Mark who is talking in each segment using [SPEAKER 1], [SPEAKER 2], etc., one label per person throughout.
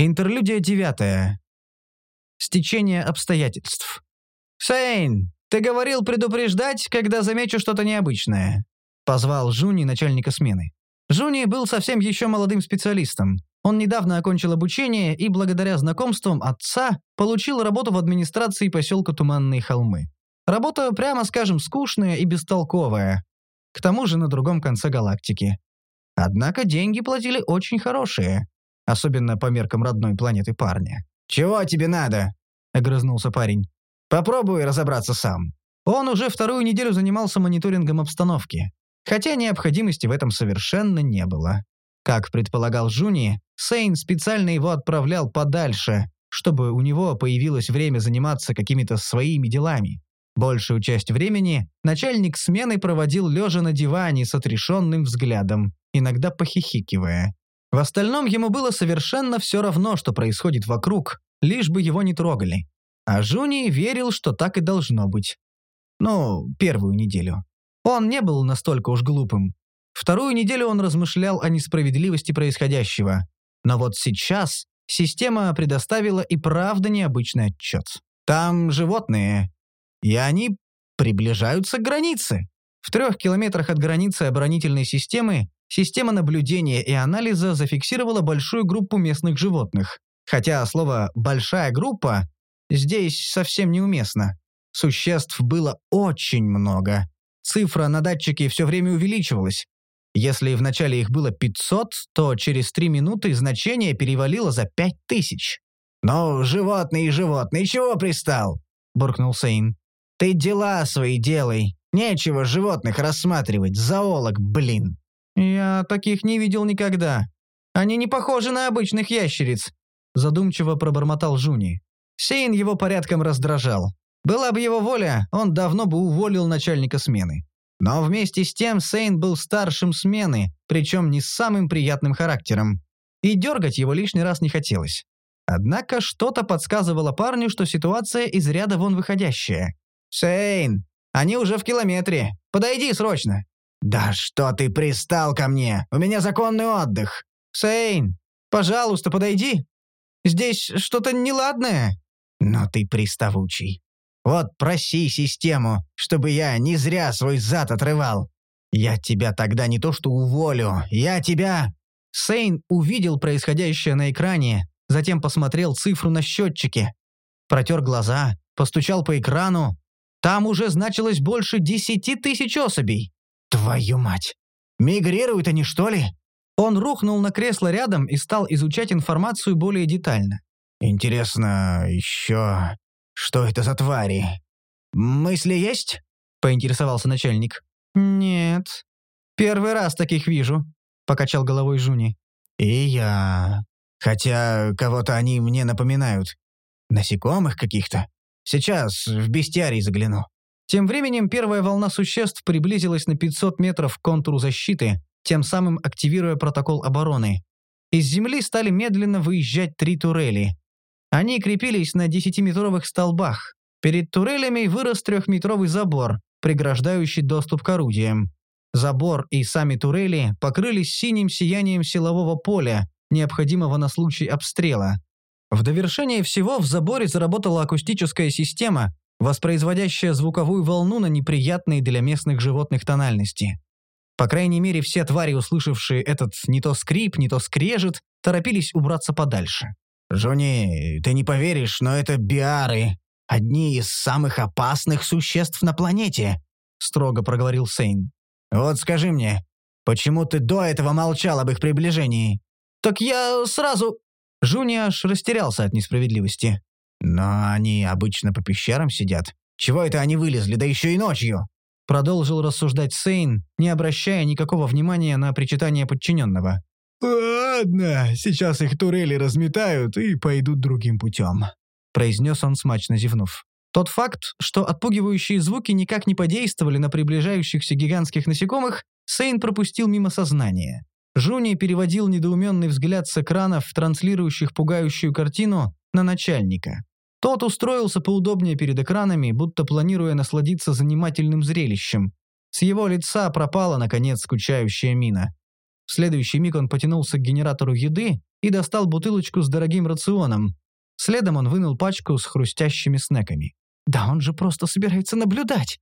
[SPEAKER 1] Интерлюдия девятая. Стечение обстоятельств. «Сейн, ты говорил предупреждать, когда замечу что-то необычное», — позвал Жуни начальника смены. Жуни был совсем еще молодым специалистом. Он недавно окончил обучение и, благодаря знакомствам отца, получил работу в администрации поселка Туманные холмы. Работа, прямо скажем, скучная и бестолковая. К тому же на другом конце галактики. Однако деньги платили очень хорошие особенно по меркам родной планеты парня. «Чего тебе надо?» — огрызнулся парень. «Попробуй разобраться сам». Он уже вторую неделю занимался мониторингом обстановки, хотя необходимости в этом совершенно не было. Как предполагал Жуни, Сейн специально его отправлял подальше, чтобы у него появилось время заниматься какими-то своими делами. Большую часть времени начальник смены проводил лежа на диване с отрешенным взглядом, иногда похихикивая. В остальном ему было совершенно все равно, что происходит вокруг, лишь бы его не трогали. А Жуни верил, что так и должно быть. Ну, первую неделю. Он не был настолько уж глупым. Вторую неделю он размышлял о несправедливости происходящего. Но вот сейчас система предоставила и правда необычный отчет. Там животные, и они приближаются к границе. В трех километрах от границы оборонительной системы система наблюдения и анализа зафиксировала большую группу местных животных. Хотя слово «большая группа» здесь совсем неуместно. Существ было очень много. Цифра на датчике все время увеличивалась. Если вначале их было 500, то через 3 минуты значение перевалило за 5000. «Ну, животный и животный, чего пристал?» – буркнул Сейн. «Ты дела свои делай. Нечего животных рассматривать, зоолог, блин». «Я таких не видел никогда. Они не похожи на обычных ящериц», – задумчиво пробормотал Жуни. Сейн его порядком раздражал. Была бы его воля, он давно бы уволил начальника смены. Но вместе с тем Сейн был старшим смены, причем не с самым приятным характером. И дергать его лишний раз не хотелось. Однако что-то подсказывало парню, что ситуация из ряда вон выходящая. «Сейн, они уже в километре. Подойди срочно!» «Да что ты пристал ко мне? У меня законный отдых!» «Сейн, пожалуйста, подойди. Здесь что-то неладное». «Но ты приставучий. Вот проси систему, чтобы я не зря свой зад отрывал. Я тебя тогда не то что уволю, я тебя...» Сейн увидел происходящее на экране, затем посмотрел цифру на счетчике. Протер глаза, постучал по экрану. Там уже значилось больше десяти тысяч особей. Твою мать! Мигрируют они, что ли? Он рухнул на кресло рядом и стал изучать информацию более детально. Интересно еще, что это за твари? Мысли есть? Поинтересовался начальник. Нет. Первый раз таких вижу, покачал головой Жуни. И я. Хотя кого-то они мне напоминают. Насекомых каких-то. Сейчас в бестиарий загляну. Тем временем первая волна существ приблизилась на 500 метров к контуру защиты, тем самым активируя протокол обороны. Из земли стали медленно выезжать три турели. Они крепились на 10-метровых столбах. Перед турелями вырос трехметровый забор, преграждающий доступ к орудиям. Забор и сами турели покрылись синим сиянием силового поля, необходимого на случай обстрела. В довершение всего в заборе заработала акустическая система, воспроизводящая звуковую волну на неприятные для местных животных тональности. По крайней мере, все твари, услышавшие этот не то скрип, не то скрежет, торопились убраться подальше. «Жони, ты не поверишь, но это биары. Одни из самых опасных существ на планете», — строго проговорил Сейн. «Вот скажи мне, почему ты до этого молчал об их приближении?» «Так я сразу...» Жуни аж растерялся от несправедливости. «Но они обычно по пещерам сидят. Чего это они вылезли, да еще и ночью?» Продолжил рассуждать Сейн, не обращая никакого внимания на причитание подчиненного. «Ладно, сейчас их турели разметают и пойдут другим путем», произнес он, смачно зевнув. Тот факт, что отпугивающие звуки никак не подействовали на приближающихся гигантских насекомых, Сейн пропустил мимо сознания. Жуни переводил недоуменный взгляд с экранов, транслирующих пугающую картину, на начальника. Тот устроился поудобнее перед экранами, будто планируя насладиться занимательным зрелищем. С его лица пропала, наконец, скучающая мина. В следующий миг он потянулся к генератору еды и достал бутылочку с дорогим рационом. Следом он вынул пачку с хрустящими снеками. «Да он же просто собирается наблюдать!»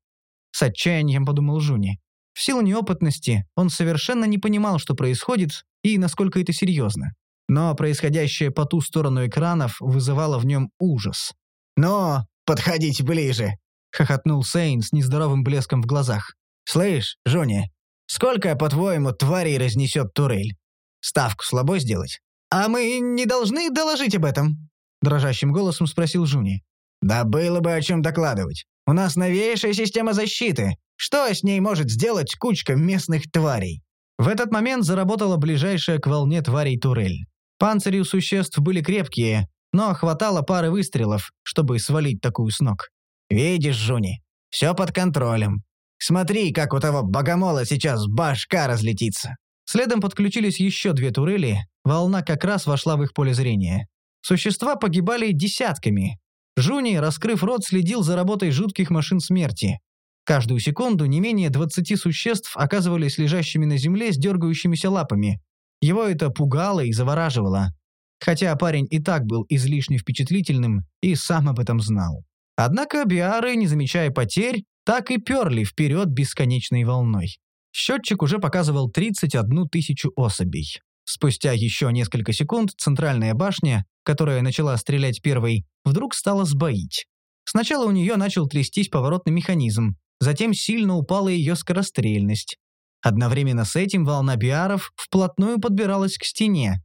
[SPEAKER 1] С отчаянием подумал Жуни. В силу неопытности он совершенно не понимал, что происходит и насколько это серьезно. Но происходящее по ту сторону экранов вызывало в нем ужас.
[SPEAKER 2] «Но, подходите ближе!» — хохотнул Сейн с нездоровым блеском в глазах. «Слышь, Жуни, сколько, по-твоему, тварей разнесет турель? Ставку слабо сделать?»
[SPEAKER 1] «А мы не должны доложить об этом?» — дрожащим голосом спросил Жуни.
[SPEAKER 2] «Да было бы о чем докладывать. У нас новейшая система защиты. Что с ней может сделать кучка местных тварей?»
[SPEAKER 1] В этот момент заработала ближайшая к волне тварей турель. Панцири у существ были крепкие, но хватало пары выстрелов, чтобы свалить такую с ног.
[SPEAKER 2] «Видишь, Жуни, все под контролем. Смотри, как у того богомола сейчас башка разлетится».
[SPEAKER 1] Следом подключились еще две турели, волна как раз вошла в их поле зрения. Существа погибали десятками. Жуни, раскрыв рот, следил за работой жутких машин смерти. Каждую секунду не менее 20 существ оказывались лежащими на земле с дергающимися лапами. Его это пугало и завораживало. Хотя парень и так был излишне впечатлительным и сам об этом знал. Однако биары, не замечая потерь, так и перли вперед бесконечной волной. Счетчик уже показывал 31 тысячу особей. Спустя еще несколько секунд центральная башня, которая начала стрелять первой, вдруг стала сбоить. Сначала у нее начал трястись поворотный механизм, затем сильно упала ее скорострельность. Одновременно с этим волна биаров вплотную подбиралась к стене.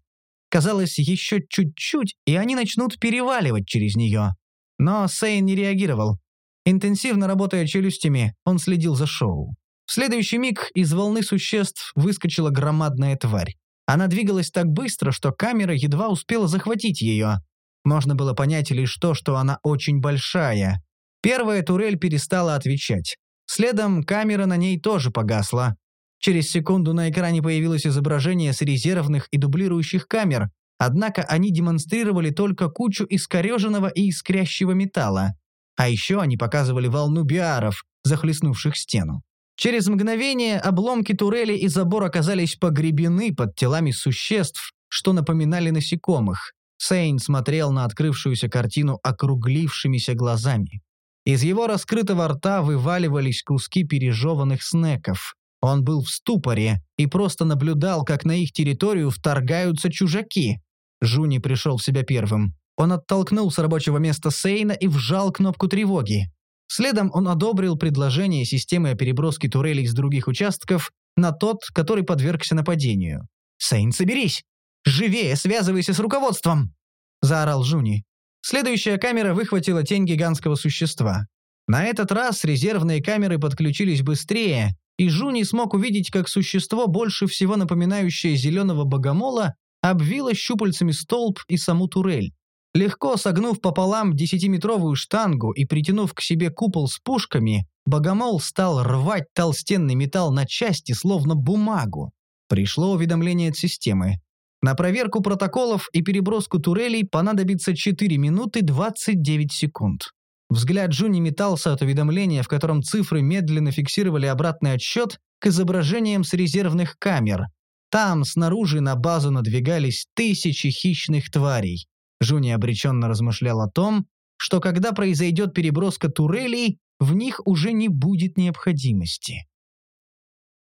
[SPEAKER 1] Казалось, еще чуть-чуть, и они начнут переваливать через нее. Но Сейн не реагировал. Интенсивно работая челюстями, он следил за шоу. В следующий миг из волны существ выскочила громадная тварь. Она двигалась так быстро, что камера едва успела захватить ее. Можно было понять лишь то, что она очень большая. Первая турель перестала отвечать. Следом камера на ней тоже погасла. Через секунду на экране появилось изображение с резервных и дублирующих камер, однако они демонстрировали только кучу искореженного и искрящего металла. А еще они показывали волну биаров, захлестнувших стену. Через мгновение обломки турели и забор оказались погребены под телами существ, что напоминали насекомых. Сейн смотрел на открывшуюся картину округлившимися глазами. Из его раскрытого рта вываливались куски пережеванных снеков. Он был в ступоре и просто наблюдал, как на их территорию вторгаются чужаки. Жуни пришел в себя первым. Он оттолкнул с рабочего места Сейна и вжал кнопку тревоги. Следом он одобрил предложение системы о переброске турелей с других участков на тот, который подвергся нападению. «Сейн, соберись! Живее связывайся с руководством!» – заорал Жуни. Следующая камера выхватила тень гигантского существа. На этот раз резервные камеры подключились быстрее, и Жуни смог увидеть, как существо, больше всего напоминающее зеленого богомола, обвило щупальцами столб и саму турель. Легко согнув пополам десятиметровую штангу и притянув к себе купол с пушками, богомол стал рвать толстенный металл на части, словно бумагу. Пришло уведомление от системы. На проверку протоколов и переброску турелей понадобится 4 минуты 29 секунд. Взгляд Джуни метался от уведомления, в котором цифры медленно фиксировали обратный отсчет к изображениям с резервных камер. Там, снаружи, на базу надвигались тысячи хищных тварей. Жуни обреченно размышлял о том, что когда произойдет переброска турелей, в них уже не будет необходимости.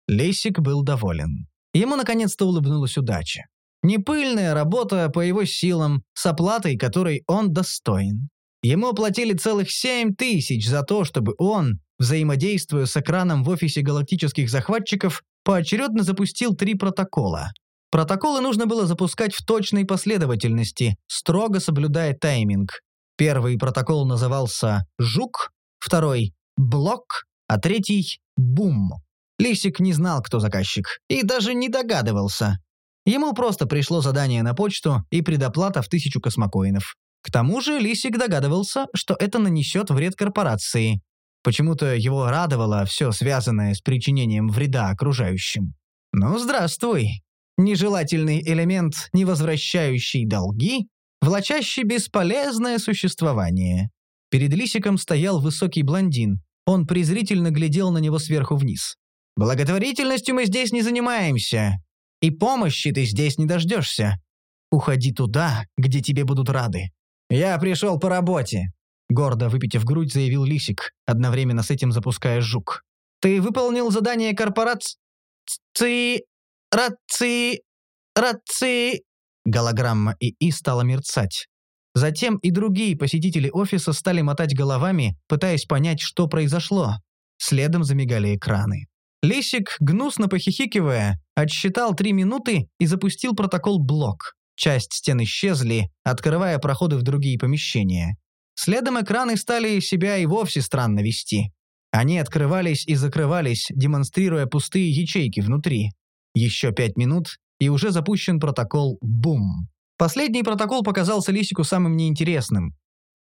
[SPEAKER 1] Лесик был доволен. Ему наконец-то улыбнулась удача. Непыльная работа по его силам, с оплатой, которой он достоин. Ему оплатили целых семь тысяч за то, чтобы он, взаимодействуя с экраном в офисе галактических захватчиков, поочередно запустил три протокола. Протоколы нужно было запускать в точной последовательности, строго соблюдая тайминг. Первый протокол назывался «Жук», второй «Блок», а третий «Бум». Лисик не знал, кто заказчик, и даже не догадывался. Ему просто пришло задание на почту и предоплата в тысячу космокоинов. К тому же Лисик догадывался, что это нанесет вред корпорации. Почему-то его радовало все связанное с причинением вреда окружающим. «Ну, здравствуй, нежелательный элемент, не возвращающий долги, влачащий бесполезное существование. Перед Лисиком стоял высокий блондин. Он презрительно глядел на него сверху вниз. «Благотворительностью мы здесь не занимаемся. И помощи ты здесь не дождешься. Уходи туда, где тебе будут рады. Я пришел по работе. Гордо выпитив грудь, заявил Лисик, одновременно с этим запуская жук. Ты выполнил задание корпорации... Ци... Раци... Раци... Голограмма ИИ стала мерцать. Затем и другие посетители офиса стали мотать головами, пытаясь понять, что произошло. Следом замигали экраны. Лисик, гнусно похихикивая, отсчитал три минуты и запустил протокол «Блок». Часть стен исчезли, открывая проходы в другие помещения. Следом экраны стали себя и вовсе странно вести. Они открывались и закрывались, демонстрируя пустые ячейки внутри. Еще пять минут, и уже запущен протокол «Бум». Последний протокол показался Лисику самым неинтересным.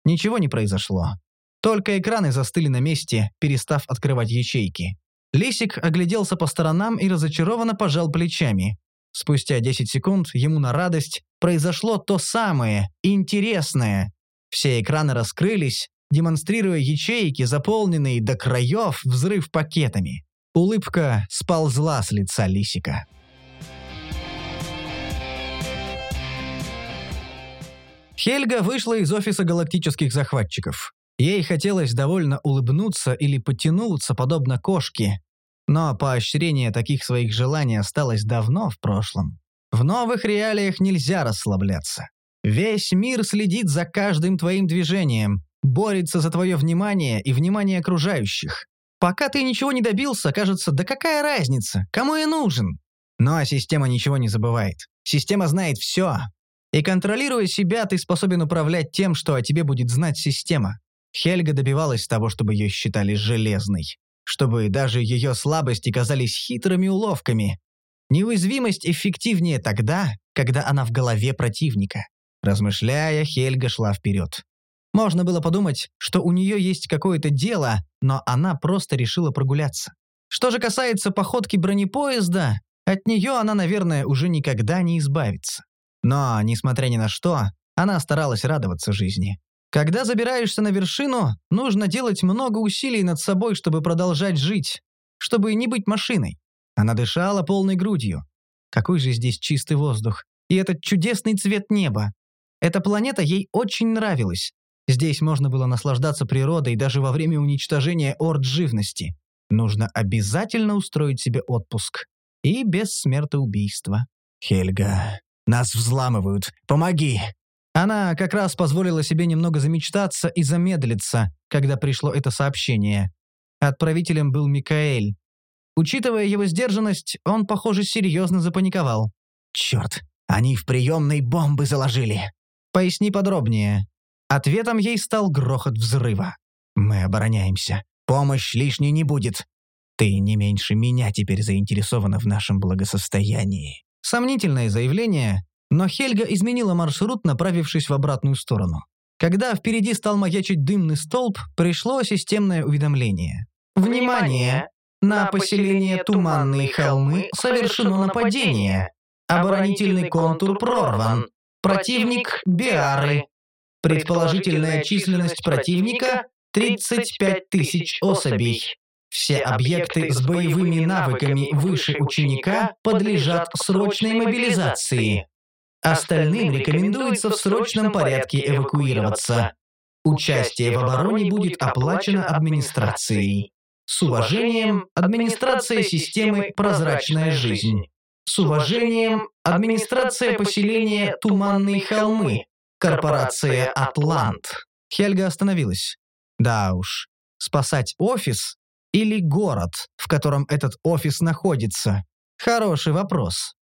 [SPEAKER 1] Ничего не произошло. Только экраны застыли на месте, перестав открывать ячейки. Лисик огляделся по сторонам и разочарованно пожал плечами. Спустя 10 секунд ему на радость произошло то самое, интересное. Все экраны раскрылись, демонстрируя ячейки, заполненные до краев взрыв пакетами. Улыбка сползла с лица Лисика. Хельга вышла из офиса галактических захватчиков. Ей хотелось довольно улыбнуться или потянуться, подобно кошке, но поощрение таких своих желаний осталось давно в прошлом. В новых реалиях нельзя расслабляться. Весь мир следит за каждым твоим движением, борется за твое внимание и внимание окружающих. Пока ты ничего не добился, кажется, да какая разница, кому я нужен? Но система ничего не забывает. Система знает все. И контролируя себя, ты способен управлять тем, что о тебе будет знать система. Хельга добивалась того, чтобы ее считали железной. Чтобы даже ее слабости казались хитрыми уловками. Неуязвимость эффективнее тогда, когда она в голове противника. Размышляя, Хельга шла вперед. Можно было подумать, что у нее есть какое-то дело, но она просто решила прогуляться. Что же касается походки бронепоезда, от нее она, наверное, уже никогда не избавится. Но, несмотря ни на что, она старалась радоваться жизни. Когда забираешься на вершину, нужно делать много усилий над собой, чтобы продолжать жить, чтобы не быть машиной. Она дышала полной грудью. Какой же здесь чистый воздух. И этот чудесный цвет неба. Эта планета ей очень нравилась. Здесь можно было наслаждаться природой даже во время уничтожения орд живности. Нужно обязательно устроить себе отпуск. И без смертоубийства.
[SPEAKER 2] «Хельга, нас взламывают. Помоги!»
[SPEAKER 1] Она как раз позволила себе немного замечтаться и замедлиться, когда пришло это сообщение. Отправителем был Микаэль. Учитывая его сдержанность, он, похоже, серьезно запаниковал.
[SPEAKER 2] «Черт, они в приемной бомбы заложили!»
[SPEAKER 1] «Поясни подробнее». Ответом ей стал грохот взрыва.
[SPEAKER 2] «Мы обороняемся. Помощь лишней не будет. Ты не меньше меня теперь заинтересована в нашем благосостоянии».
[SPEAKER 1] Сомнительное заявление, но Хельга изменила маршрут, направившись в обратную сторону. Когда впереди стал маячить дымный столб, пришло системное уведомление. «Внимание! На поселение Туманные холмы совершено нападение. Оборонительный контур прорван. Противник – Биары. Предположительная численность противника – 35 тысяч особей. Все объекты с боевыми навыками выше ученика подлежат срочной мобилизации. Остальным рекомендуется в срочном порядке эвакуироваться. Участие в обороне будет оплачено администрацией. С уважением, администрация системы «Прозрачная жизнь». С уважением, администрация поселения «Туманные холмы», корпорация «Атлант». Хельга остановилась. Да уж, спасать офис или город, в котором этот офис находится? Хороший вопрос.